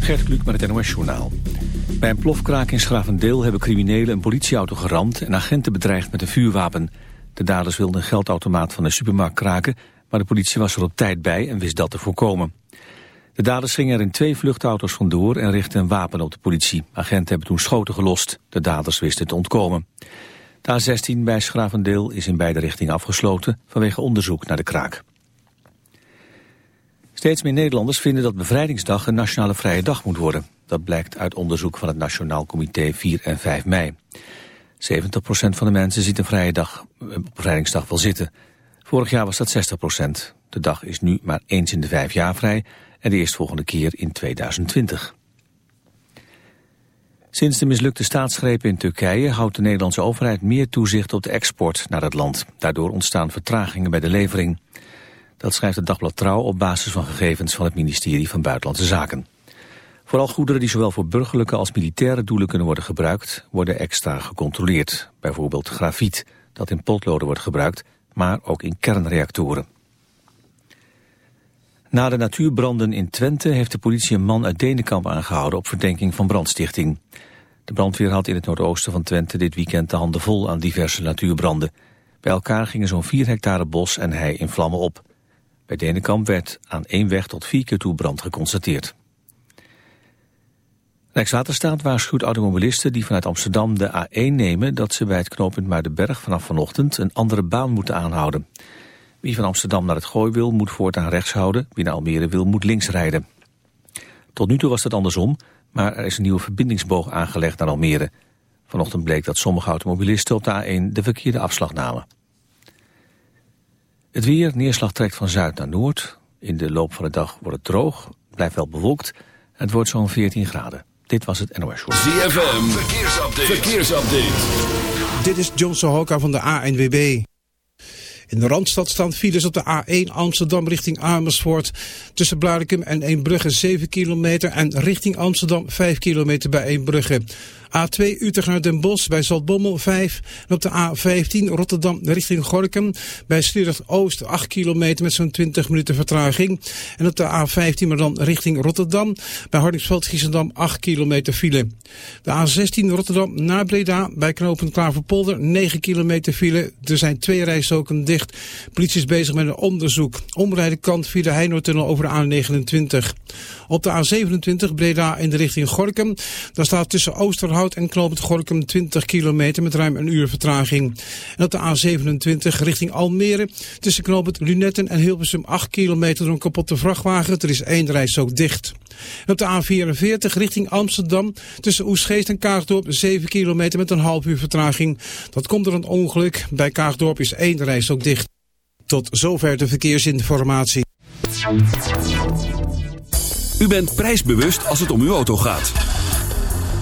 Gert Kluk met het NOS Journaal. Bij een plofkraak in Schravendeel hebben criminelen een politieauto geramd... en agenten bedreigd met een vuurwapen. De daders wilden een geldautomaat van de supermarkt kraken... maar de politie was er op tijd bij en wist dat te voorkomen. De daders gingen er in twee vluchtauto's vandoor en richtten een wapen op de politie. Agenten hebben toen schoten gelost. De daders wisten te ontkomen. De A16 bij Schravendeel is in beide richtingen afgesloten... vanwege onderzoek naar de kraak. Steeds meer Nederlanders vinden dat bevrijdingsdag een nationale vrije dag moet worden. Dat blijkt uit onderzoek van het Nationaal Comité 4 en 5 mei. 70% van de mensen ziet een vrije dag, eh, bevrijdingsdag wel zitten. Vorig jaar was dat 60%. De dag is nu maar eens in de vijf jaar vrij en de eerstvolgende keer in 2020. Sinds de mislukte staatsgrepen in Turkije houdt de Nederlandse overheid meer toezicht op de export naar het land. Daardoor ontstaan vertragingen bij de levering. Dat schrijft het dagblad Trouw op basis van gegevens van het ministerie van Buitenlandse Zaken. Vooral goederen die zowel voor burgerlijke als militaire doelen kunnen worden gebruikt, worden extra gecontroleerd. Bijvoorbeeld grafiet, dat in potloden wordt gebruikt, maar ook in kernreactoren. Na de natuurbranden in Twente heeft de politie een man uit Denenkamp aangehouden op verdenking van brandstichting. De brandweer had in het noordoosten van Twente dit weekend de handen vol aan diverse natuurbranden. Bij elkaar gingen zo'n 4 hectare bos en hei in vlammen op. Bij Denenkamp werd aan één weg tot vier keer toe brand geconstateerd. Rijkswaterstaat waarschuwt automobilisten die vanuit Amsterdam de A1 nemen... dat ze bij het knooppunt Muidenberg vanaf vanochtend een andere baan moeten aanhouden. Wie van Amsterdam naar het Gooi wil, moet voortaan rechts houden. Wie naar Almere wil, moet links rijden. Tot nu toe was het andersom, maar er is een nieuwe verbindingsboog aangelegd naar Almere. Vanochtend bleek dat sommige automobilisten op de A1 de verkeerde afslag namen. Het weer, neerslag trekt van zuid naar noord. In de loop van de dag wordt het droog, blijft wel bewolkt. Het wordt zo'n 14 graden. Dit was het NOS Show. ZFM, verkeersupdate. verkeersupdate. Dit is John Sohoka van de ANWB. In de Randstad staan files op de A1 Amsterdam richting Amersfoort. Tussen Blarikum en Eembrugge 7 kilometer en richting Amsterdam 5 kilometer bij Eembrugge. A2 Utrecht naar Den Bosch bij Zaltbommel 5. En op de A15 Rotterdam richting Gorkum bij Sliedrecht Oost 8 kilometer met zo'n 20 minuten vertraging. En op de A15 maar dan richting Rotterdam bij Hardingsveld Giesendam 8 kilometer file. De A16 Rotterdam naar Breda bij knooppunt Klaverpolder 9 kilometer file. Er zijn twee rijstroken dicht. Politie is bezig met een onderzoek. Omrijden kant via de Heinoortunnel over de A29. Op de A27 Breda in de richting Gorkum. Daar staat tussen Oosterhout en Knoopend Gorkum 20 kilometer met ruim een uur vertraging. En op de A27 richting Almere tussen Knoopend Lunetten en Hilversum 8 kilometer door een kapotte vrachtwagen. Er is één reis ook dicht. En op de A44 richting Amsterdam tussen Oesgeest en Kaagdorp 7 kilometer met een half uur vertraging. Dat komt door een ongeluk. Bij Kaagdorp is één reis ook dicht. Tot zover de verkeersinformatie. U bent prijsbewust als het om uw auto gaat.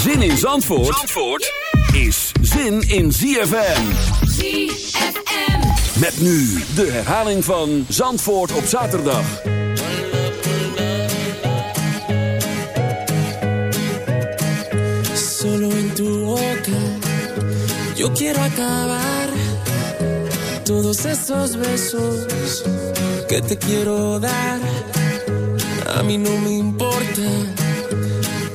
Zin in Zandvoort, Zandvoort is zin in ZFM. ZFM. Met nu de herhaling van Zandvoort op zaterdag. Solo en tu boca, yo quiero acabar todos esos besos que te quiero dar. A mí no me importa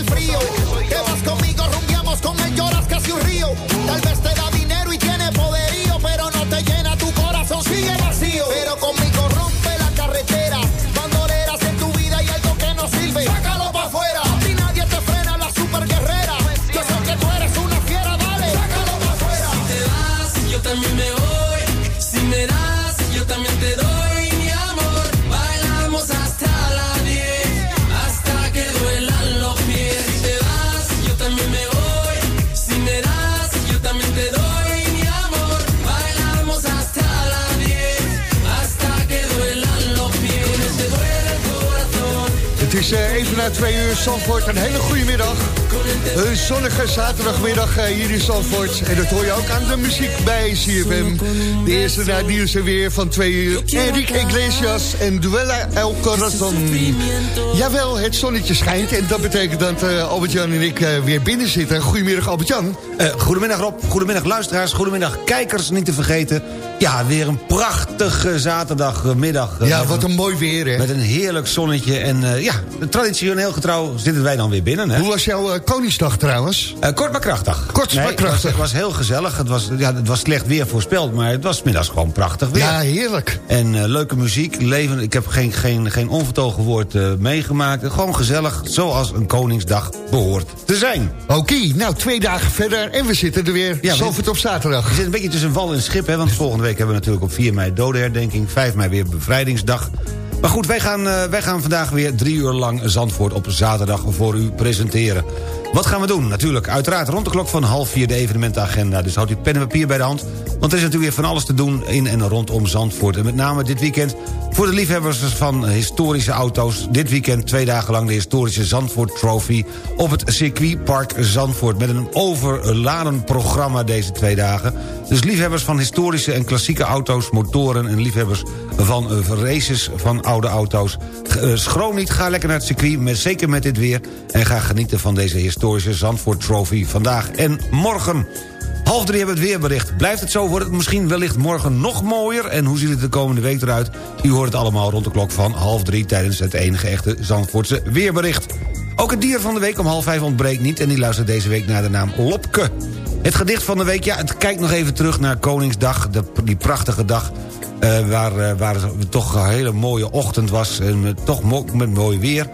El vas conmigo, rumbiamos con él, lloras casi un río. Twee uur Zandvoort. Een hele goede middag. Een zonnige zaterdagmiddag eh, hier in Zandvoort. En dat hoor je ook aan de muziek bij CFM. De eerste na het nieuws en weer van twee uur. Enrique Iglesias en Duella El Corazon. Jawel, het zonnetje schijnt. En dat betekent dat eh, Albert-Jan en ik eh, weer binnen zitten. Goedemiddag Albert-Jan. Goedemiddag Rob, goedemiddag luisteraars, goedemiddag kijkers, niet te vergeten. Ja, weer een prachtige zaterdagmiddag. Ja, wat een mooi weer hè. Met een heerlijk zonnetje en ja, traditioneel getrouw zitten wij dan weer binnen. Hè? Hoe was jouw Koningsdag trouwens? Eh, kort maar krachtig. Kort maar krachtig. Het was, het was heel gezellig. Het was, ja, het was slecht weer voorspeld, maar het was middags gewoon prachtig weer. Ja, heerlijk. En eh, leuke muziek, leven. Ik heb geen, geen, geen onvertogen woord eh, meegemaakt. Gewoon gezellig, zoals een Koningsdag behoort te zijn. Oké, nou twee dagen verder en we zitten er weer. Ja, Zandvoort op zaterdag. Je zit een beetje tussen wal en schip, hè, want volgende week hebben we natuurlijk op 4 mei dodenherdenking, 5 mei weer bevrijdingsdag. Maar goed, wij gaan, eh, wij gaan vandaag weer drie uur lang Zandvoort op zaterdag voor u presenteren. Wat gaan we doen? Natuurlijk, uiteraard rond de klok van half vier de evenementenagenda. Dus houdt u pen en papier bij de hand. Want er is natuurlijk weer van alles te doen in en rondom Zandvoort. En met name dit weekend voor de liefhebbers van historische auto's. Dit weekend twee dagen lang de historische Zandvoort Trophy... op het circuitpark Zandvoort. Met een overladen programma deze twee dagen. Dus liefhebbers van historische en klassieke auto's, motoren... en liefhebbers van eh, races van oude auto's. Eh, Schroom niet, ga lekker naar het circuit, met, zeker met dit weer... en ga genieten van deze historische Zandvoort Trophy vandaag en morgen. Half drie hebben we het weerbericht. Blijft het zo, wordt het misschien wellicht morgen nog mooier... en hoe ziet het de komende week eruit? U hoort het allemaal rond de klok van half drie... tijdens het enige echte Zandvoortse weerbericht. Ook het dier van de week om half vijf ontbreekt niet... en die luistert deze week naar de naam Lopke. Het gedicht van de week, ja, het kijkt nog even terug naar Koningsdag... Die prachtige dag eh, waar, eh, waar het toch een hele mooie ochtend was... en toch met mooi weer...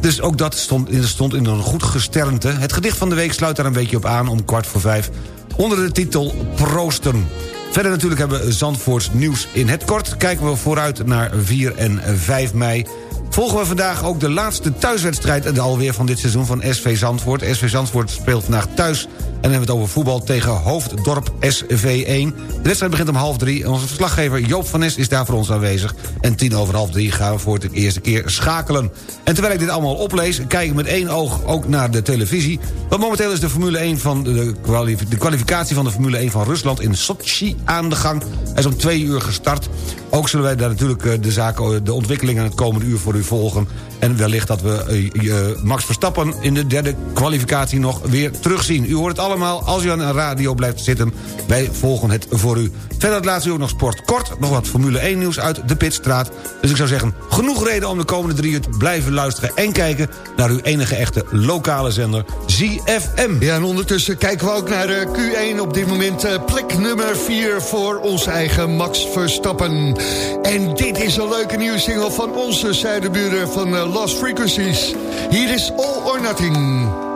Dus ook dat stond in, stond in een goed gesternte. Het gedicht van de week sluit daar een beetje op aan om kwart voor vijf... onder de titel Proosten. Verder natuurlijk hebben we Zandvoorts nieuws in het kort. Kijken we vooruit naar 4 en 5 mei. Volgen we vandaag ook de laatste thuiswedstrijd alweer van dit seizoen van SV Zandvoort. SV Zandvoort speelt vandaag thuis dan hebben we het over voetbal tegen Hoofddorp SV1. De wedstrijd begint om half drie. Onze verslaggever Joop van Nes is daar voor ons aanwezig. En tien over half drie gaan we voor de eerste keer schakelen. En terwijl ik dit allemaal oplees, kijk ik met één oog ook naar de televisie. Want momenteel is de Formule 1 van de, kwalif de kwalificatie van de Formule 1 van Rusland in Sochi aan de gang. Hij is om twee uur gestart. Ook zullen wij daar natuurlijk eh, de, zaken, de ontwikkelingen het komende uur voor u volgen. En wellicht dat we uh, Max Verstappen in de derde kwalificatie nog weer terugzien. U hoort het allemaal als u aan een radio blijft zitten. Wij volgen het voor u. Verder laatst u ook nog sport kort. Nog wat Formule 1 nieuws uit de Pitstraat. Dus ik zou zeggen, genoeg reden om de komende drie uur te blijven luisteren... en kijken naar uw enige echte lokale zender ZFM. Ja, en ondertussen kijken we ook naar de Q1 op dit moment. eh, Plek nummer 4 voor onze eigen Max Verstappen. En dit is een leuke nieuwe single van onze zuidenburen van eh, Lost Frequencies. Hier is All or Nothing.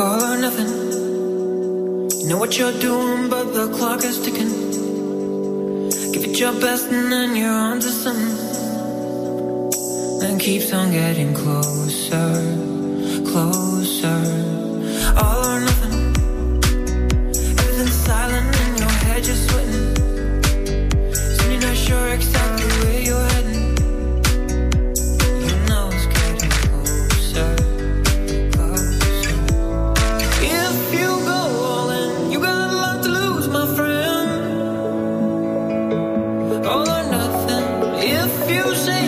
All or nothing. You know what you're doing, but the clock is ticking. Give it your best, and then you're on to something. And keeps on getting closer, closer. All or nothing. Everything's silent in your head, you're sweating. Soon you're not sure exactly where you're heading. music.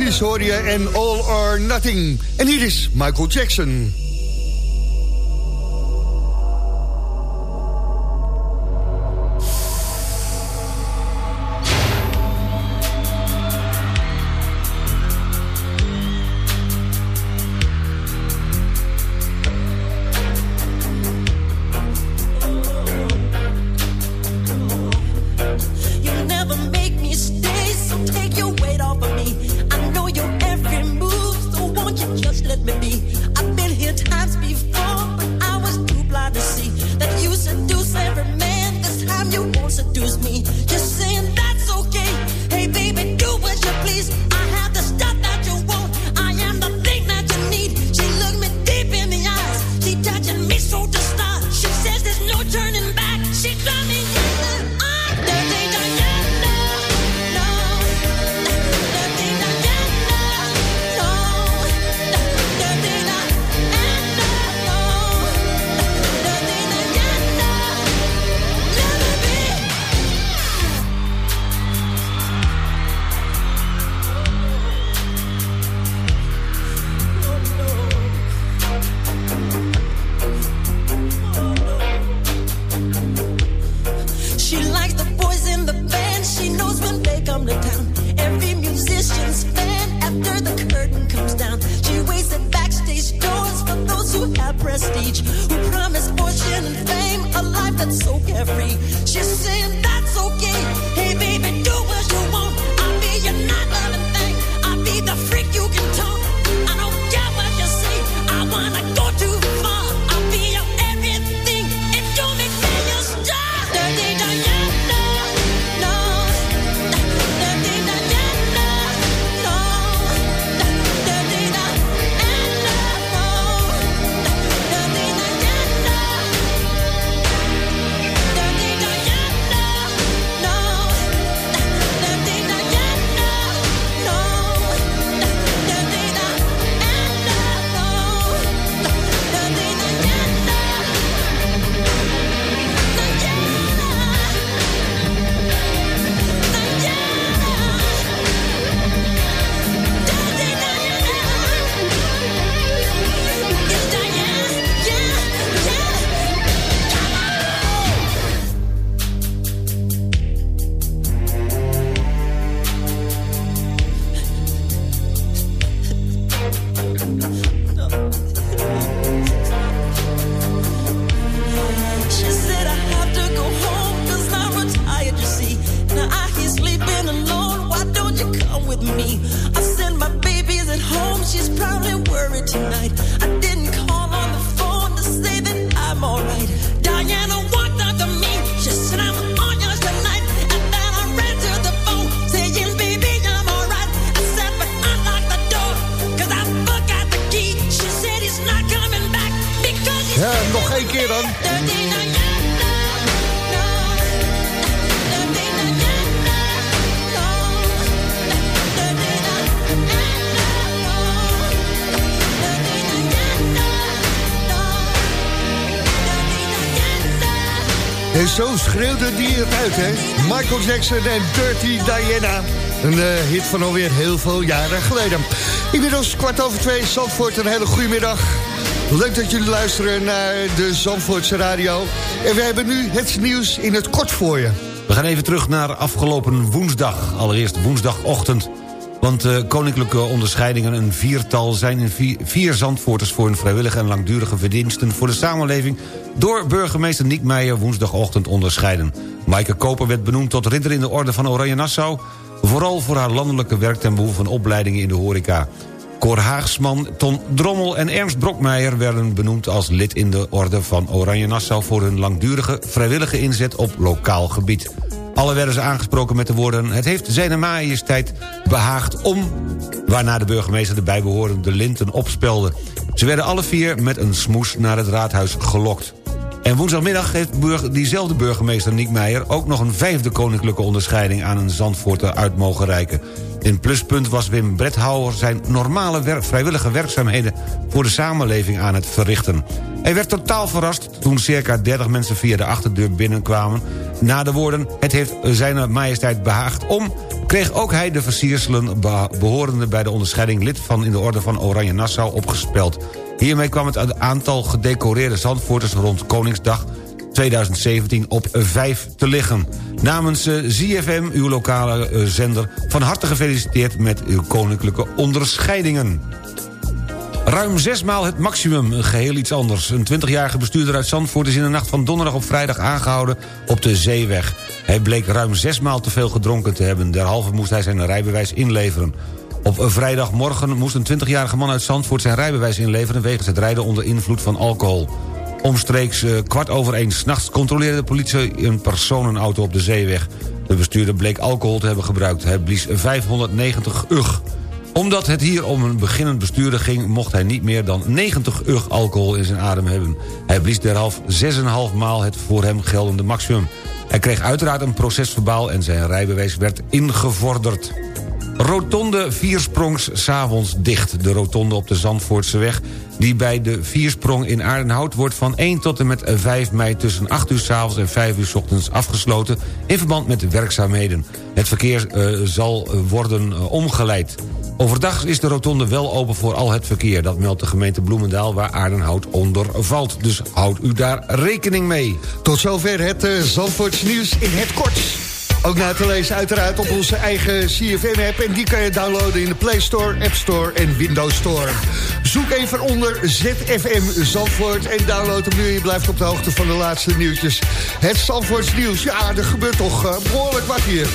Frequencies hoor je en All or Nothing. En hier is Michael Jackson. Michael Jackson en Dirty Diana. Een eh, hit van alweer heel veel jaren geleden. Inmiddels kwart over twee, Zandvoort, een hele goede middag. Leuk dat jullie luisteren naar de Zandvoortse radio. En we hebben nu het nieuws in het kort voor je. We gaan even terug naar afgelopen woensdag. Allereerst woensdagochtend. Want uh, koninklijke onderscheidingen, een viertal... zijn in vier, vier Zandvoorters voor hun vrijwillige en langdurige verdiensten... voor de samenleving door burgemeester Niek Meijer woensdagochtend onderscheiden. Maaike Koper werd benoemd tot ridder in de orde van Oranje Nassau... vooral voor haar landelijke werk ten behoeve van opleidingen in de horeca. Cor Haagsman, Ton Drommel en Ernst Brokmeijer... werden benoemd als lid in de orde van Oranje Nassau... voor hun langdurige vrijwillige inzet op lokaal gebied. Alle werden ze aangesproken met de woorden... het heeft zijn majesteit behaagd om... waarna de burgemeester de bijbehorende linten opspelde. Ze werden alle vier met een smoes naar het raadhuis gelokt. En woensdagmiddag heeft diezelfde burgemeester Niek Meijer... ook nog een vijfde koninklijke onderscheiding aan een Zandvoorter uit mogen reiken. In pluspunt was Wim Bredhouwer zijn normale vrijwillige werkzaamheden... voor de samenleving aan het verrichten. Hij werd totaal verrast toen circa 30 mensen via de achterdeur binnenkwamen. Na de woorden, het heeft zijn majesteit behaagd om... kreeg ook hij de versierselen behorende bij de onderscheiding... lid van in de orde van Oranje Nassau opgespeld. Hiermee kwam het aantal gedecoreerde Zandvoorters rond Koningsdag 2017 op 5 te liggen. Namens uh, ZFM, uw lokale uh, zender, van harte gefeliciteerd met uw koninklijke onderscheidingen. Ruim zesmaal het maximum, geheel iets anders. Een 20-jarige bestuurder uit Zandvoort is in de nacht van donderdag op vrijdag aangehouden op de Zeeweg. Hij bleek ruim zesmaal te veel gedronken te hebben. Derhalve moest hij zijn rijbewijs inleveren. Op vrijdagmorgen moest een 20-jarige man uit Zandvoort zijn rijbewijs inleveren... wegens het rijden onder invloed van alcohol. Omstreeks uh, kwart over één s'nachts controleerde de politie een personenauto op de zeeweg. De bestuurder bleek alcohol te hebben gebruikt. Hij blies 590 ug. Omdat het hier om een beginnend bestuurder ging... mocht hij niet meer dan 90 ug alcohol in zijn adem hebben. Hij blies derhalve 6,5 maal het voor hem geldende maximum. Hij kreeg uiteraard een procesverbaal en zijn rijbewijs werd ingevorderd. Rotonde Viersprongs s'avonds dicht. De rotonde op de Zandvoortse weg die bij de Viersprong in Aardenhout wordt van 1 tot en met 5 mei tussen 8 uur s'avonds en 5 uur s ochtends afgesloten in verband met de werkzaamheden. Het verkeer uh, zal worden uh, omgeleid. Overdag is de rotonde wel open voor al het verkeer. Dat meldt de gemeente Bloemendaal waar Aardenhout onder valt. Dus houd u daar rekening mee. Tot zover het uh, Zandvoorts nieuws in het kort. Ook na te lezen uiteraard op onze eigen CFM-app. En die kan je downloaden in de Play Store, App Store en Windows Store. Zoek even onder ZFM Zandvoort en download hem nu. Je blijft op de hoogte van de laatste nieuwtjes. Het Zandvoorts nieuws. Ja, er gebeurt toch uh, behoorlijk wat hier.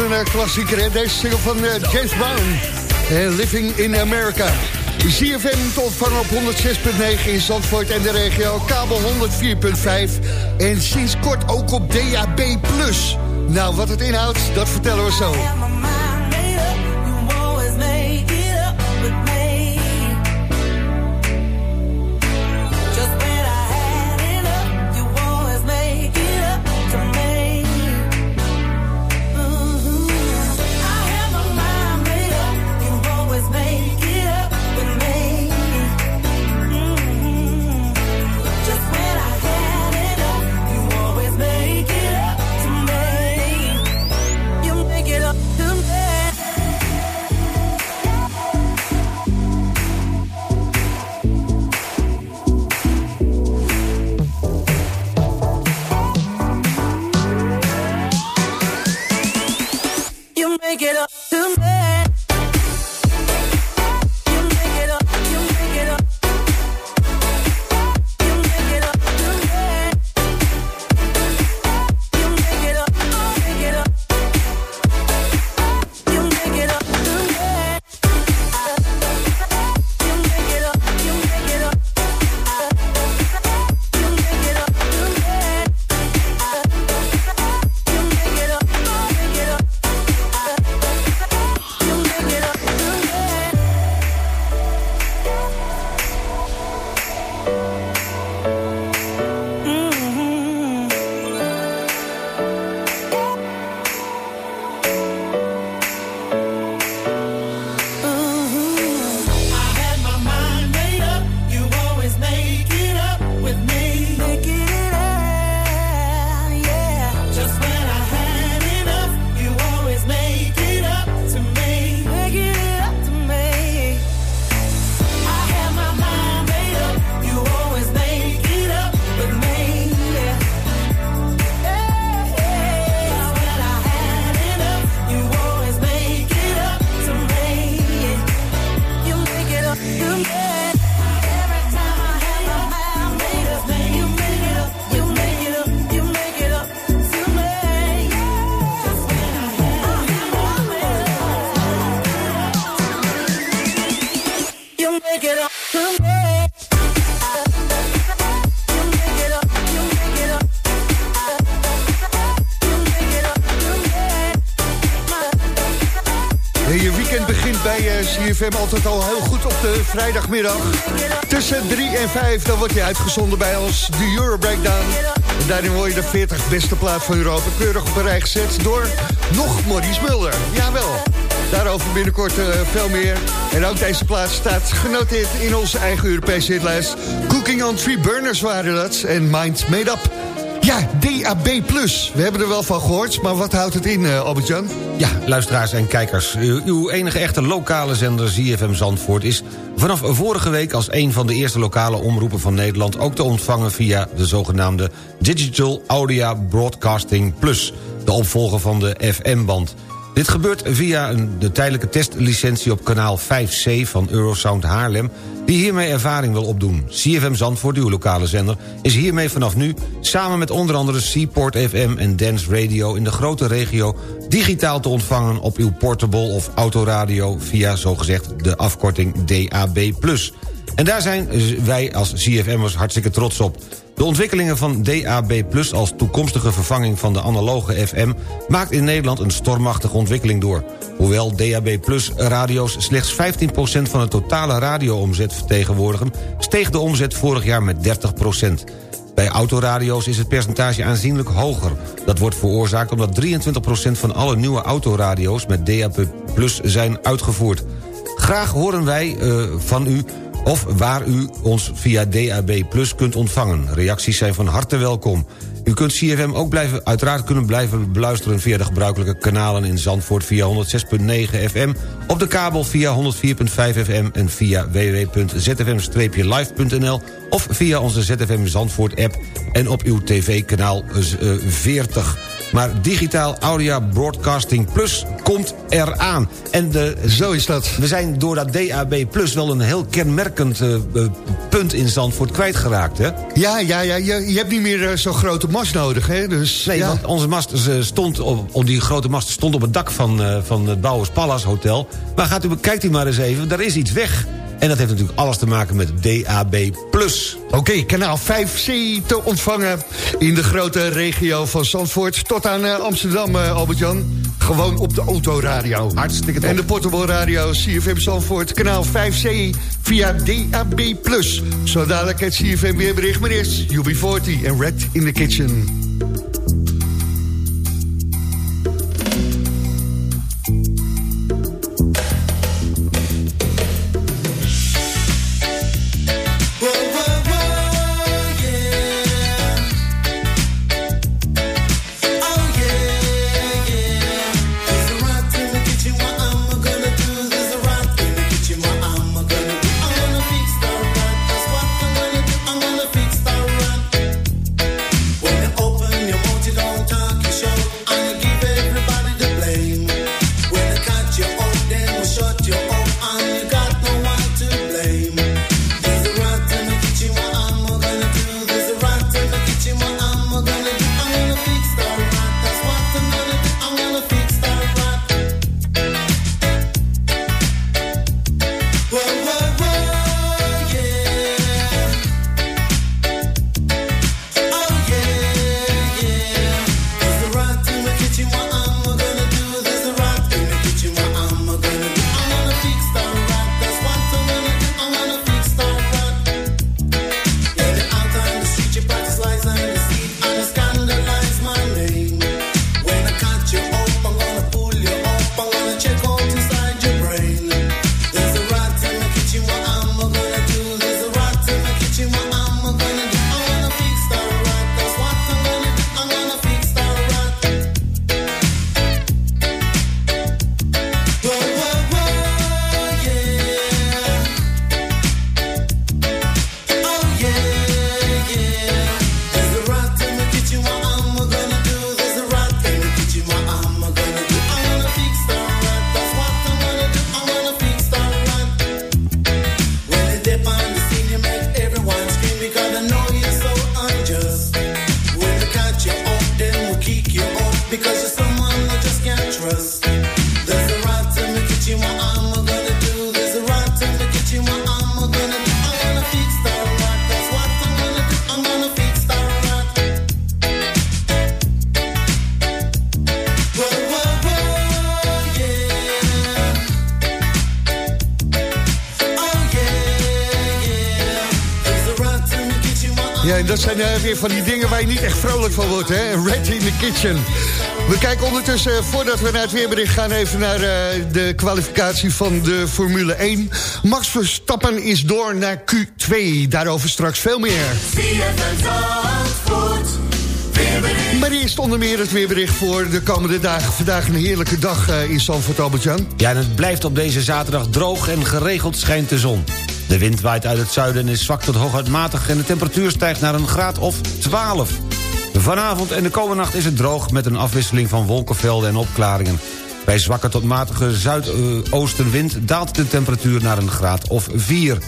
Een eh, klassieker, hè? Deze single van eh, James Brown. En Living in America. ZFM tot van op 106.9 in Zandvoort en de regio. Kabel 104.5. En sinds kort ook op DAB+. Nou, wat het inhoudt, dat vertellen we zo. Bij eh, CFM altijd al heel goed op de vrijdagmiddag. Tussen 3 en 5 dan wordt je uitgezonden bij ons, de Euro Breakdown. Daarin word je de 40 beste plaat van Europa keurig op een rij gezet door nog Maurice Mulder. Jawel, daarover binnenkort eh, veel meer. En ook deze plaat staat genoteerd in onze eigen Europese hitlijst. Cooking on Three Burners waren dat en Mind Made Up. Ja, DAB+. We hebben er wel van gehoord, maar wat houdt het in, eh, Albert-Jan? Ja, luisteraars en kijkers. Uw uw enige echte lokale zender ZFM Zandvoort is vanaf vorige week... als een van de eerste lokale omroepen van Nederland... ook te ontvangen via de zogenaamde Digital Audio Broadcasting Plus... de opvolger van de FM-band. Dit gebeurt via een, de tijdelijke testlicentie op kanaal 5C van Eurosound Haarlem... die hiermee ervaring wil opdoen. CFM Zandvoort, uw lokale zender, is hiermee vanaf nu... samen met onder andere Seaport FM en Dance Radio in de grote regio... digitaal te ontvangen op uw portable of autoradio... via zogezegd de afkorting DAB+. En daar zijn wij als CFM'ers hartstikke trots op. De ontwikkelingen van DAB Plus als toekomstige vervanging van de analoge FM... maakt in Nederland een stormachtige ontwikkeling door. Hoewel DAB Plus radio's slechts 15% van de totale radioomzet vertegenwoordigen... steeg de omzet vorig jaar met 30%. Bij autoradio's is het percentage aanzienlijk hoger. Dat wordt veroorzaakt omdat 23% van alle nieuwe autoradio's... met DAB Plus zijn uitgevoerd. Graag horen wij eh, van u of waar u ons via DAB Plus kunt ontvangen. Reacties zijn van harte welkom. U kunt CFM ook blijven, uiteraard kunnen blijven beluisteren... via de gebruikelijke kanalen in Zandvoort via 106.9 FM... op de kabel via 104.5 FM en via www.zfm-live.nl... of via onze ZFM Zandvoort-app en op uw tv-kanaal 40. Maar digitaal Audio Broadcasting Plus komt eraan. En de, Zo is dat. we zijn door dat DAB Plus wel een heel kenmerkend eh, eh, punt in Zandvoort kwijtgeraakt, hè? Ja, ja, ja je, je hebt niet meer eh, zo'n grote mast nodig, hè? Dus, Nee, ja. want onze mast stond op, op die grote mast stond op het dak van, van het Bouwers Palace Hotel. Maar gaat u, kijkt u maar eens even, daar is iets weg. En dat heeft natuurlijk alles te maken met DAB+. Oké, kanaal 5C te ontvangen in de grote regio van Zandvoort... tot aan eh, Amsterdam, eh, Albert-Jan. Gewoon op de autoradio. Hartstikke top. En de portable radio CFM Zandvoort, kanaal 5C via DAB+. Zo dadelijk het CFM weerbericht, maar eerst UB40 en Red in the Kitchen. Echt vrolijk van wordt, hè? Red in the kitchen. We kijken ondertussen, eh, voordat we naar het weerbericht gaan... even naar eh, de kwalificatie van de Formule 1. Max Verstappen is door naar Q2. Daarover straks veel meer. Maar eerst onder meer het weerbericht voor de komende dagen. Vandaag een heerlijke dag eh, in Zandvoort, Albert-Jan. Ja, en het blijft op deze zaterdag droog en geregeld schijnt de zon. De wind waait uit het zuiden en is zwak tot hooguit matig... en de temperatuur stijgt naar een graad of 12. Vanavond en de komende nacht is het droog... met een afwisseling van wolkenvelden en opklaringen. Bij zwakke tot matige zuidoostenwind daalt de temperatuur naar een graad of 4.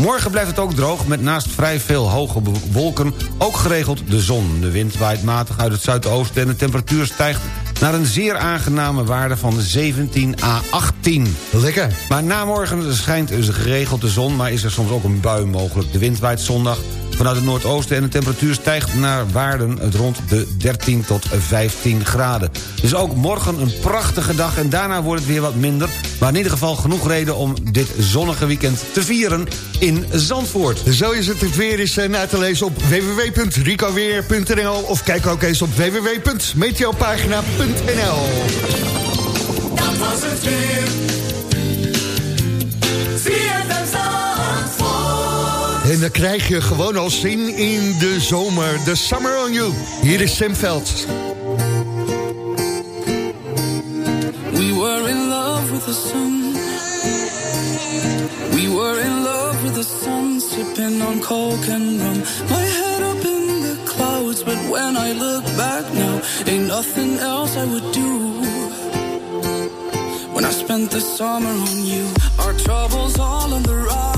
Morgen blijft het ook droog met naast vrij veel hoge wolken... ook geregeld de zon. De wind waait matig uit het zuidoosten en de temperatuur stijgt... naar een zeer aangename waarde van 17 à 18. Lekker. Maar na morgen schijnt dus geregeld de zon... maar is er soms ook een bui mogelijk. De wind waait zondag vanuit het noordoosten... en de temperatuur stijgt naar waarden rond de 13 tot 15 graden. Dus ook morgen een prachtige dag en daarna wordt het weer wat minder... maar in ieder geval genoeg reden om dit zonnige weekend te vieren in Zandvoort. Zo is het. Het weer is eh, na te lezen op www.ricoweer.nl of kijk ook eens op www.meteopagina.nl Dat was het weer. En dan krijg je gewoon al zin in de zomer. The Summer on You. Hier is Sam Veld. We were in love with the sun. We were in love with the sun, sipping on coke and rum. My head up in the clouds, but when I look back now, ain't nothing else I would do. When I spent the summer on you, our troubles all on the rocks.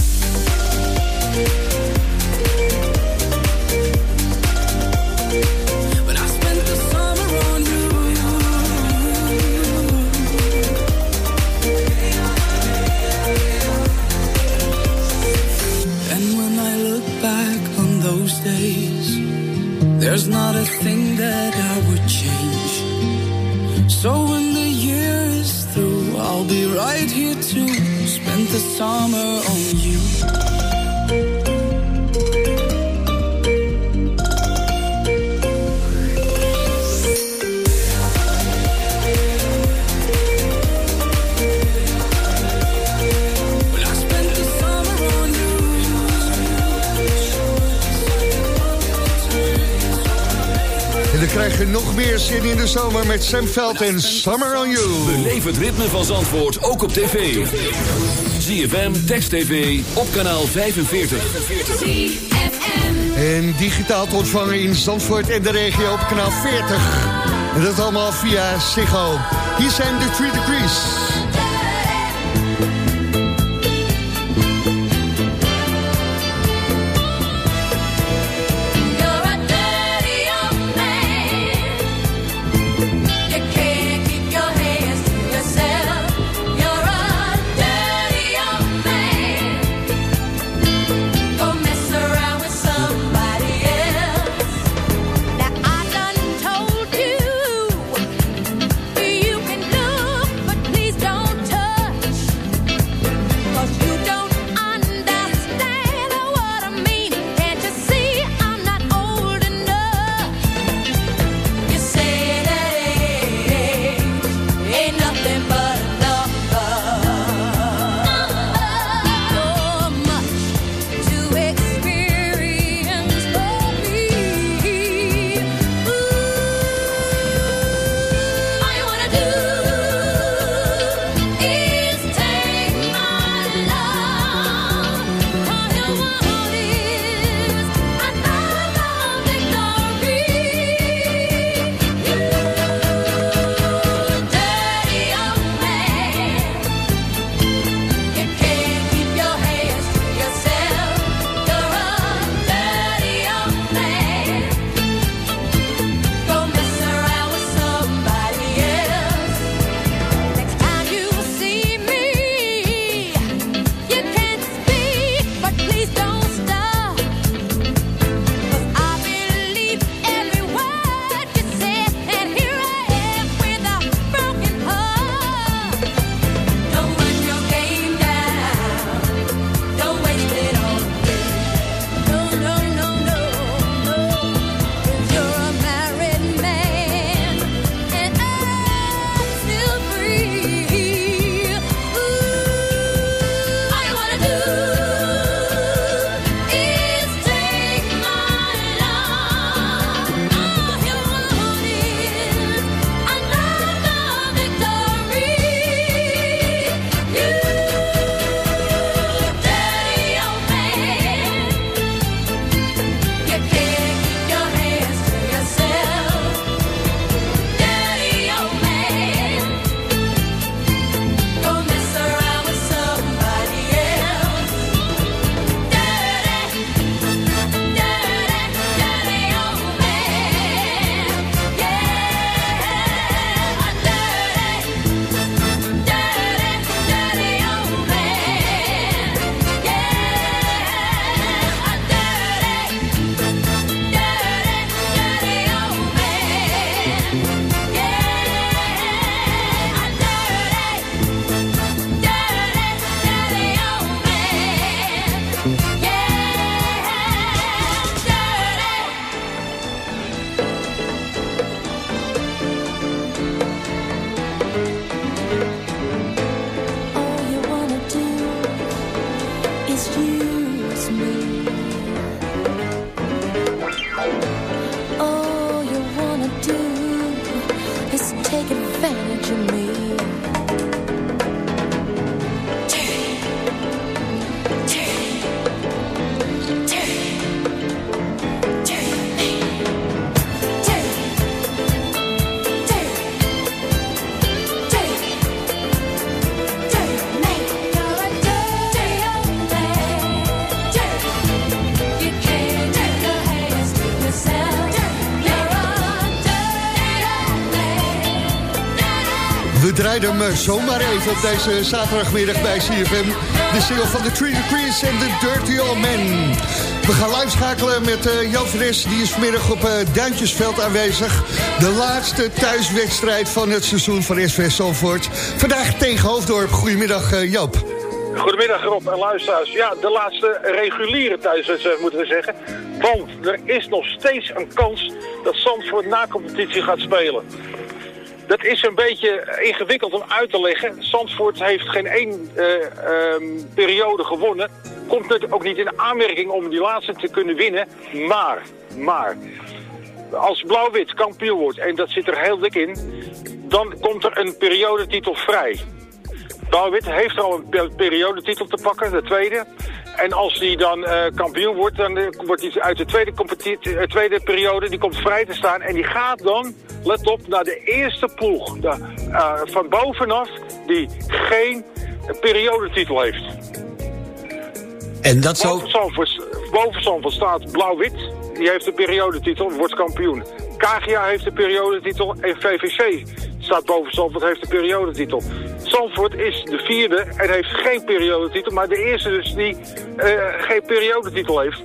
The summer on you. Dan krijg je nog meer zin in de zomer met Sam Veld en Summer on You. Beleef het ritme van Zandvoort ook op tv. ZFM, Text TV, op kanaal 45. En digitaal te ontvangen in Zandvoort en de regio op kanaal 40. En dat allemaal via Ziggo. Hier zijn de 3 Degrees. We draaiden hem eh, zomaar even op deze zaterdagmiddag bij CFM. De single van The Three Degrees en The Dirty Old Man. We gaan live schakelen met eh, Jan Fres. Die is vanmiddag op eh, Duintjesveld aanwezig. De laatste thuiswedstrijd van het seizoen van SV Zalvoort. Vandaag tegen Hoofddorp. Goedemiddag eh, Joop. Goedemiddag Rob en luisteraars. Ja, de laatste reguliere thuiswedstrijd moeten we zeggen. Want er is nog steeds een kans dat Zandvoort na competitie gaat spelen. Dat is een beetje ingewikkeld om uit te leggen. Zandvoort heeft geen één eh, ehm, periode gewonnen. Komt natuurlijk ook niet in aanmerking om die laatste te kunnen winnen. Maar, maar, als Blauw-Wit kampioen wordt, en dat zit er heel dik in, dan komt er een periodetitel vrij. Blauw-Wit heeft al een pe- periodetitel te pakken, de tweede. En als hij dan eh, kampioen wordt, dan eh, wordt hij uit de tweede, competitie, eh, tweede periode, die komt vrij te staan. En die gaat dan, let op, naar de eerste ploeg. De, van bovenaf, die geen periodetitel heeft. En dat zo... Boven Zandvoort, staat Blauw-Wit. Die heeft de periodetitel, wordt kampioen. KGA heeft de periodetitel en VVC staat boven Zandvoort, heeft de periodetitel. Zandvoort is de vierde en heeft geen periodetitel, maar de eerste dus die eh, geen periodetitel heeft.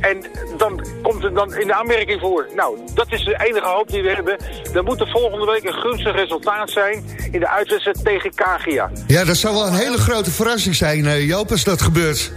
En dan komt het dan in de aanmerking voor. Nou, dat is de enige hoop die we hebben. Er moet er volgende week een gunstig resultaat zijn in de uitwedstrijd tegen KGA. Ja, dat zou wel een hele grote verrassing zijn eh, Joop als dat gebeurt.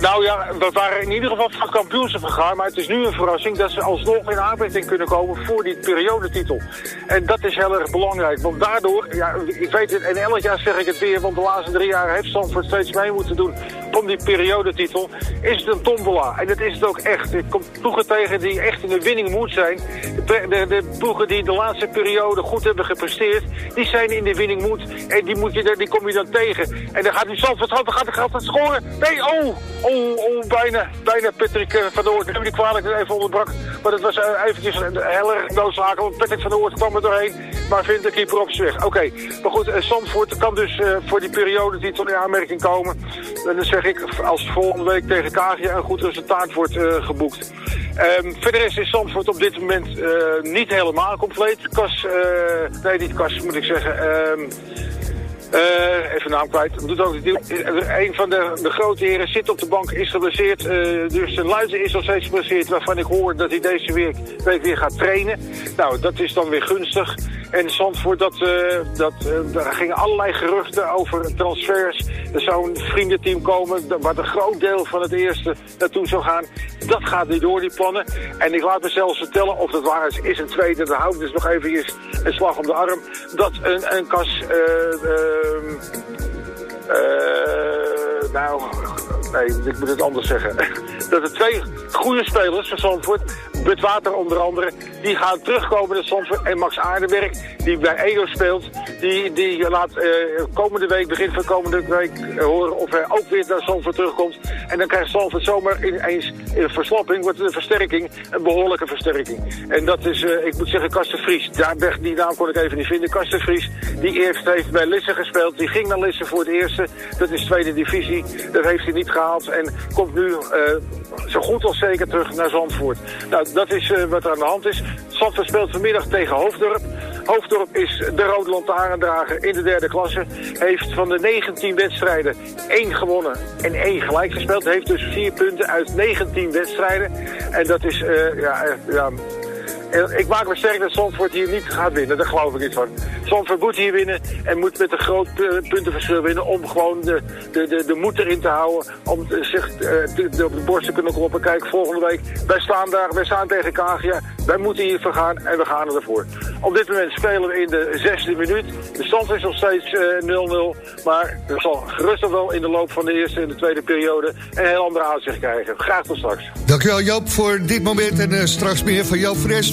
Nou ja, we waren in ieder geval van kampioenschap gegaan. Maar het is nu een verrassing dat ze alsnog in aanmerking kunnen komen voor die periodetitel. En dat is heel erg belangrijk. Want daardoor, ja, ik weet het, en elk jaar zeg ik het weer, want de laatste drie jaar heeft Zandvoort steeds mee moeten doen om die periodetitel. Is het een tombola. En dat is het ook echt. Ik kom ploegen tegen die echt in de winning moet zijn. De, de, de ploegen die de laatste periode goed hebben gepresteerd, die zijn in de winning moed. En die, moet je, die kom je dan tegen. En dan gaat die Zandvoort, gaat, gaat, gaat het scoren. Nee, oh, oh, oh, bijna, bijna Patrick eh, van der Oort. Ik heb die kwalijk even onderbrak. Maar dat was eh, eventjes een noodzakelijk. Want Patrick van der Oort kwam er doorheen. Maar vindt de keeper op weg. Oké, maar goed, eh, Zandvoort kan dus voor die periode die in aanmerking komen. En dan zeg ik, als volgende week tegen Kagia een goed resultaat wordt eh, geboekt. Ehm, verder is in Zandvoort op dit moment eh, niet helemaal compleet. Kas, eh, nee, niet Kas, moet ik zeggen. Ehm, eh, even naam kwijt. Doet ook. Eh, Een van de, de grote heren zit op de bank, is geblesseerd. eh, dus luizen is nog steeds geblesseerd. Waarvan ik hoor dat hij deze week, weer gaat trainen. Nou, dat is dan weer gunstig. En Zandvoort, dat, dat, daar gingen allerlei geruchten over transfers. Er zou een vriendenteam komen, waar een groot deel van het eerste naartoe zou gaan. Dat gaat niet door, die plannen. En ik laat me zelfs vertellen, of dat waar is, is een tweede. Dan hou ik dus nog even een slag om de arm. Dat een, een kas... eh, ehm, eh, nou, nee, ik moet het anders zeggen. Dat er twee goede spelers van Zandvoort, Butwater onder andere, die gaan terugkomen naar Zandvoort. En Max Aardenberg, die bij Edo speelt, die, die laat eh, komende week, begin van komende week, eh, horen of hij ook weer naar Zandvoort terugkomt. En dan krijgt Zandvoort zomaar ineens in een verslapping, wordt een versterking, een behoorlijke versterking. En dat is, eh, ik moet zeggen, Kasten Vries. Daar, die naam kon ik even niet vinden. Kasten Vries, die eerst heeft bij Lisse gespeeld. Die ging naar Lisse voor het eerste. Dat is tweede divisie. Dat heeft hij niet gehaald. En komt nu eh, zo goed als zeker terug naar Zandvoort. Nou, dat is eh, wat er aan de hand is. Zandvoort speelt vanmiddag tegen Hoofddorp. Hoofddorp is de rode lantaarndrager in de derde klasse. Heeft van de 19 wedstrijden één gewonnen en één gelijk gespeeld. Heeft dus vier punten uit 19 wedstrijden. En dat is, eh, ja, eh, ja, eh, ik maak me sterk dat Zandvoort hier niet gaat winnen. Daar geloof ik niet van. Zandvoort moet hier winnen en moet met een groot eh, puntenverschil winnen om gewoon de, de, de, de moed erin te houden. Om eh, zich eh, op de borst te kunnen kloppen. Kijk, volgende week, wij staan daar, wij staan tegen Kagia. Wij moeten hier vergaan en we gaan ervoor. Op dit moment spelen we in de zesde minuut. De stand is nog steeds eh, 0-0. Maar er zal gerust wel in de loop van de eerste en de tweede periode een heel andere uitzicht krijgen. Graag tot straks. Dankjewel Joop voor dit moment en eh, straks meer van Joop Fres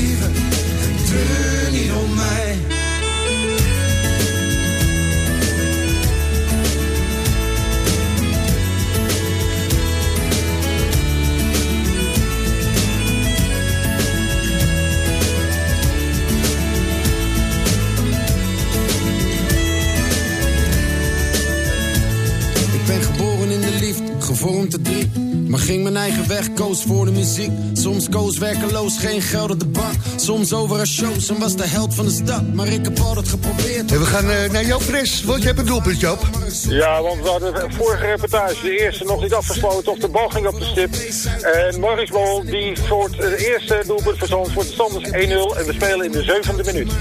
treur niet om mij. Te drie. Maar ging mijn eigen weg, koos voor de muziek. Soms koos werkeloos, geen geld op de bank. Soms over een shows en was de held van de stad. Maar ik heb altijd geprobeerd. En we gaan eh, naar Joop Fres, want je hebt een doelpunt Joop. Ja, want we hadden een vorige reportage, de eerste nog niet afgesloten, of de bal ging op de stip. En Maurice Bol, die voor het eerste doelpunt voor Zandvoort, de stand is 1-0 en we spelen in de zevende minuut.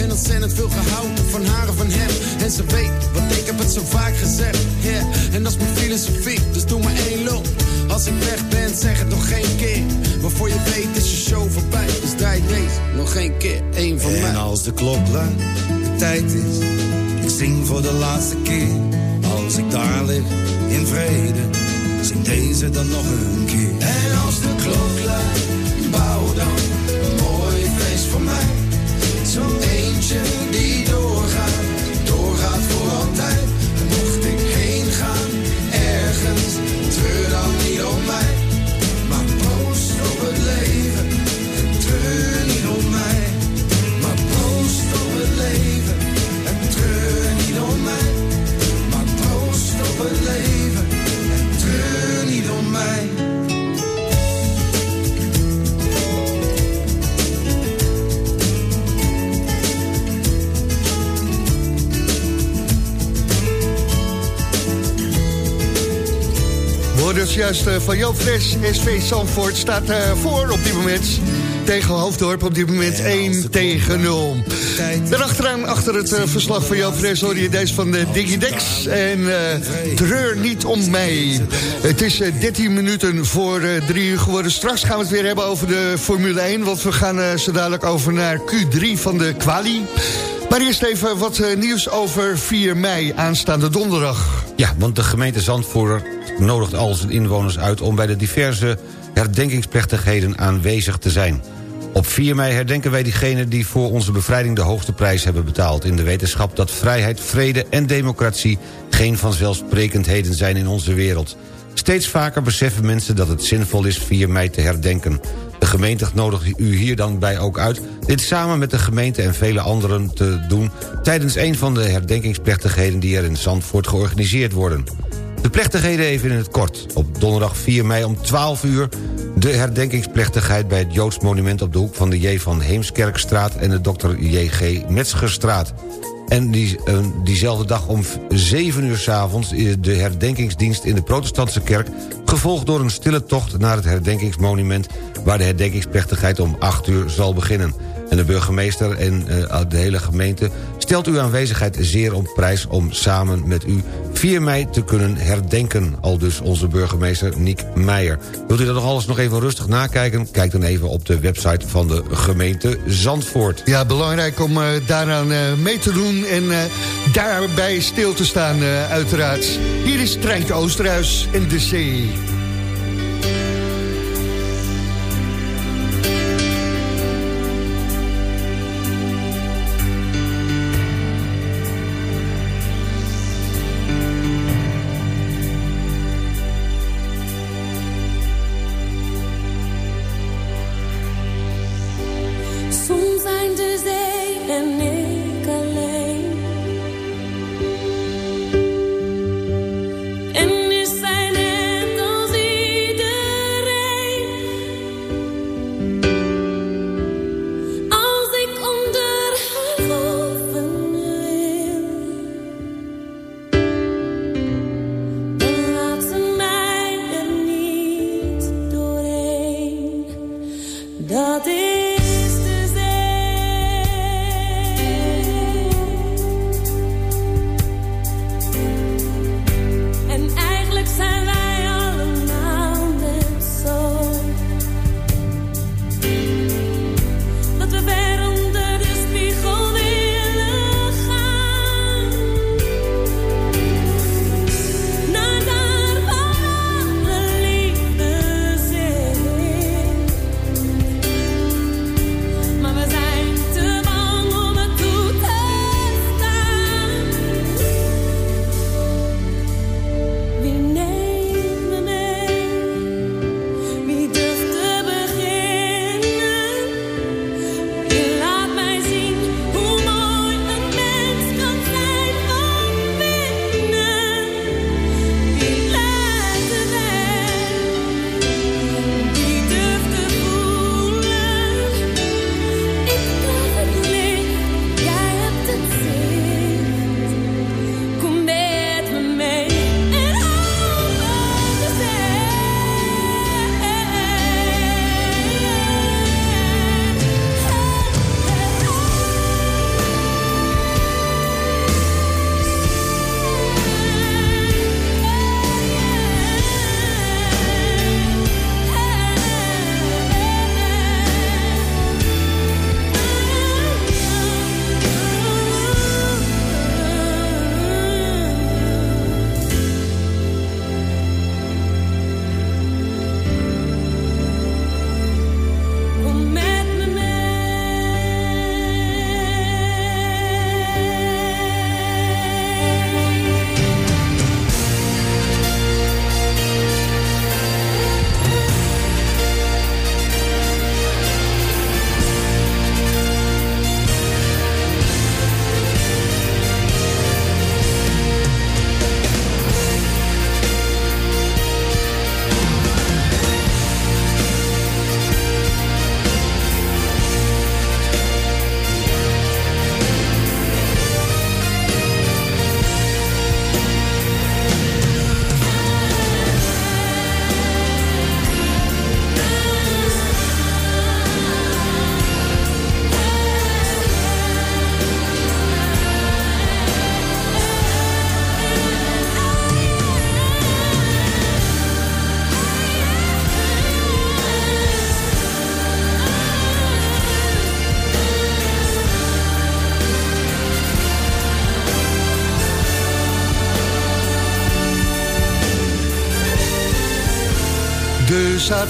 En ontzettend veel gehouden van haar en van hem. En ze weet, want ik heb het zo vaak gezegd. Yeah. En dat is mijn filosofie, dus doe maar één loop. Als ik weg ben, zeg het nog geen keer. Maar voor je weet is je show voorbij. Dus draai deze nog geen keer, één van mij. En als de klok luidt, de tijd is, ik zing voor de laatste keer. Als ik daar lig, in vrede, zing deze dan nog een keer. En als de klok luidt, bouw dan Juist eh, van Joop Fres. SV Zandvoort staat eh, voor op dit moment. Tegen Hoofddorp op dit moment 1 tegen 0. Daarachteraan, achter het eh, verslag van Joop Fres... hoor je deze van de Digidex. En eh, treur niet om mij. Het is eh, 13 minuten voor 3 uur geworden. Straks gaan we het weer hebben over de Formule 1. Want we gaan zo dadelijk over naar Q3 van de quali. Maar eerst even wat nieuws over 4 mei, aanstaande donderdag. Ja, want de gemeente Zandvoort nodigt al zijn inwoners uit... om bij de diverse herdenkingsplechtigheden aanwezig te zijn. Op 4 mei herdenken wij diegenen die voor onze bevrijding... de hoogste prijs hebben betaald... in de wetenschap dat vrijheid, vrede en democratie... geen vanzelfsprekendheden zijn in onze wereld. Steeds vaker beseffen mensen dat het zinvol is 4 mei te herdenken. Gemeente nodigt u hier dan bij ook uit... dit samen met de gemeente en vele anderen te doen... tijdens een van de herdenkingsplechtigheden die er in Zandvoort georganiseerd worden. De plechtigheden even in het kort. Op donderdag 4 mei om 12 uur... de herdenkingsplechtigheid bij het Joods monument... op de hoek van de J. van Heemskerkstraat... en de Dr. J.G. Metzgerstraat. En die, eh, diezelfde dag om 7 uur s'avonds de herdenkingsdienst in de protestantse kerk... gevolgd door een stille tocht naar het herdenkingsmonument... waar de herdenkingsplechtigheid om 8 uur zal beginnen. En de burgemeester en eh, de hele gemeente stelt uw aanwezigheid zeer op prijs... om samen met u 4 mei te kunnen herdenken. Al dus onze burgemeester Niek Meijer. Wilt u dat nog alles nog even rustig nakijken? Kijk dan even op de website van de gemeente Zandvoort. Ja, belangrijk om eh, daaraan eh, mee te doen en daarbij stil te staan uiteraard. Hier is Treintje Oosterhuis in de zee.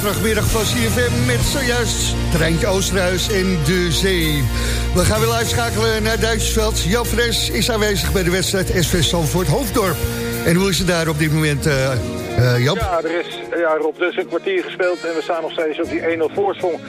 Zaterdagmiddag van CFM met zojuist Treintje Oosterhuis in de zee. We gaan weer live schakelen naar Duitsersveld. Jan Fres is aanwezig bij de wedstrijd SV Zandvoort Hoofddorp. En hoe is het daar op dit moment, eh eh, Jan? Ja, er is, ja, Rob, is een kwartier gespeeld en we staan nog steeds op die 1-0 voorsprong.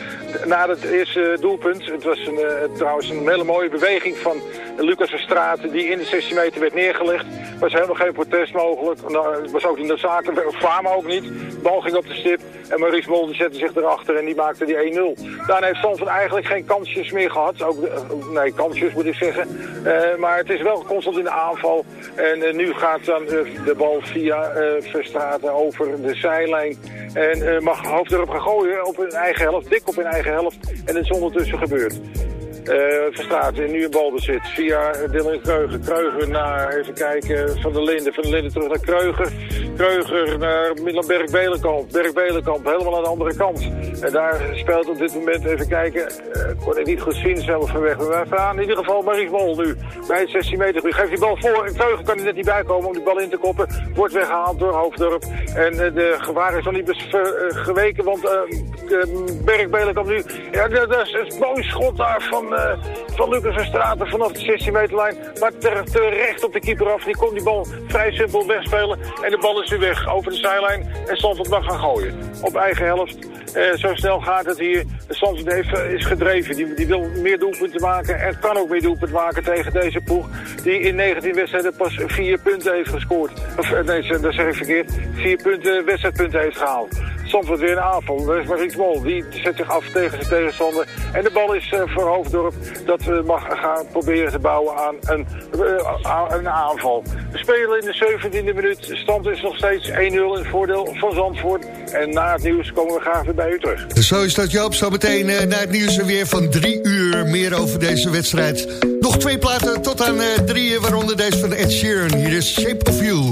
Na het eerste doelpunt, het was een, eh, trouwens een hele mooie beweging van Lucas Verstraat die in de 16 meter werd neergelegd. Was helemaal geen protest mogelijk. Nou, het was ook niet noodzakelijk, of Fama ook niet. De bal ging op de stip en Maurice Mol die zette zich erachter en die maakte die 1-0. Daarna heeft Zandvoort eigenlijk geen kansjes meer gehad. Ook, de- nee, kansjes moet ik zeggen. Eh, maar het is wel constant in de aanval. En eh, nu gaat dan eh, de bal via eh Verstraten over de zijlijn. En eh, mag Hoofddorp gaan gooien op hun eigen helft, dik op hun eigen helft. En het is ondertussen gebeurd. Eh Verstraten nu een balbezit via Dylan Kreuger. Kreuger naar, even kijken, Van der Linden. Van der Linden terug naar Kreuger. Kreuger naar Middelberg Belenkamp. Berg Belenkamp helemaal aan de andere kant. En daar speelt op dit moment, even kijken, eh kon niet goed zien zelf van weg. Maar we in ieder geval Maries Mol nu bij het 16 meter. Geeft die bal voor en Kreuger kan er net niet bij komen om die bal in te koppen. Wordt weggehaald door Hoofddorp. En eh, de gevaar is nog niet eh, geweken, want eh eh, Berg Belenkamp nu... Ja, dat is een mooi schot daar van, eh, van Lucas Verstraten vanaf de 16 meter lijn. Maar ter- terecht op de keeper af. Die kon die bal vrij simpel wegspelen. En de bal is weer weg over de zijlijn. En Stanford mag gaan gooien. Op eigen helft. Eh, zo snel gaat het hier. Stanford heeft, eh, is gedreven. Die, die wil meer doelpunten maken. En kan ook meer doelpunten maken tegen deze ploeg. Die in 19 wedstrijden pas vier punten heeft gescoord. Of eh, nee, dat zeg ik verkeerd. Vier punten, wedstrijdpunten heeft gehaald. Stanford weer een aanval. Dat is Maurice Mol. Die zet zich af tegen zijn tegenstander. En de bal is eh, voor Hoofddorp. Dat eh, mag gaan proberen te bouwen aan een, eh, een aanval. We spelen in de 17e minuut. Stand is nog steeds 1-0 in voordeel van Zandvoort. En na het nieuws komen we graag weer bij u terug. Zo is dat Joop, zometeen eh, na het nieuws er weer van drie uur meer over deze wedstrijd. Nog twee platen tot aan drieën, waaronder deze van Ed Sheeran. Hier is Shape of You.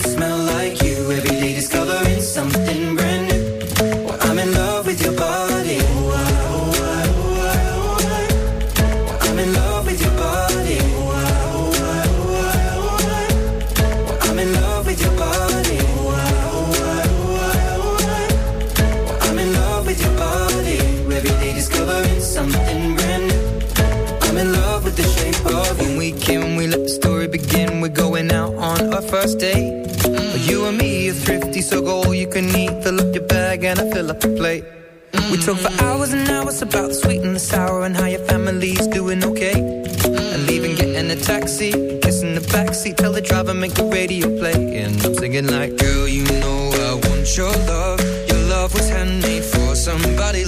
smell like you. So go all you can eat. Fill up your bag and I fill up the plate. We talk for hours and hours about the sweet and the sour and how your family's doing okay. And leaving, getting a taxi, kissing the backseat, tell the driver make the radio play. And I'm singing like, girl, you know I want your love. Your love was handmade for somebody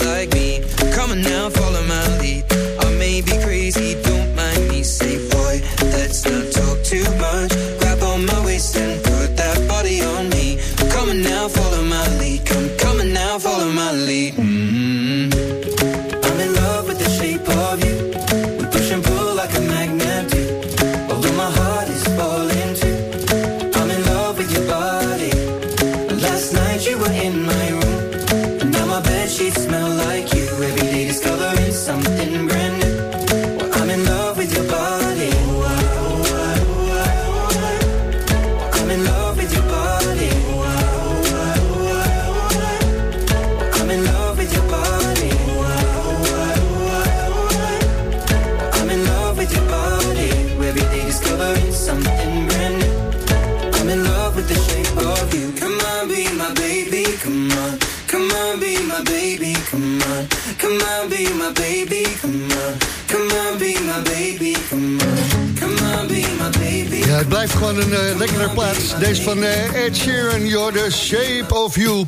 baby. Come on. Come on, be my baby. Come on. Come on, be my baby. Ja, het blijft gewoon een eh, lekkere plaats. Deze van eh, Ed Sheeran, You're the Shape of You.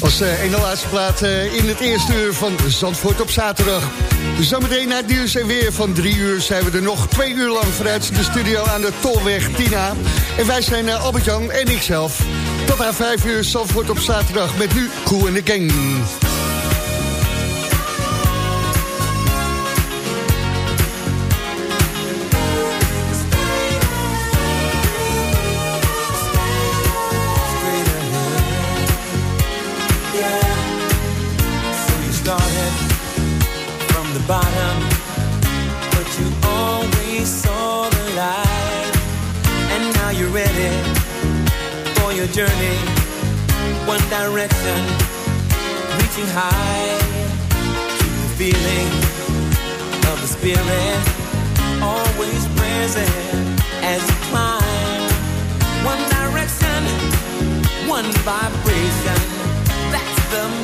Als eh ene laatste plaat in het eerste uur van Zandvoort op zaterdag. Dus zometeen na het nieuws en weer van drie uur... zijn we er nog twee uur lang vanuit de studio aan de Tolweg Tina. En wij zijn uh, Albert-Jan en ikzelf. Tot aan 5 uur Zandvoort op zaterdag met nu Koe en de Gang. Journey. One direction, reaching high to the feeling of the spirit, always present as you climb. One direction, one vibration. That's the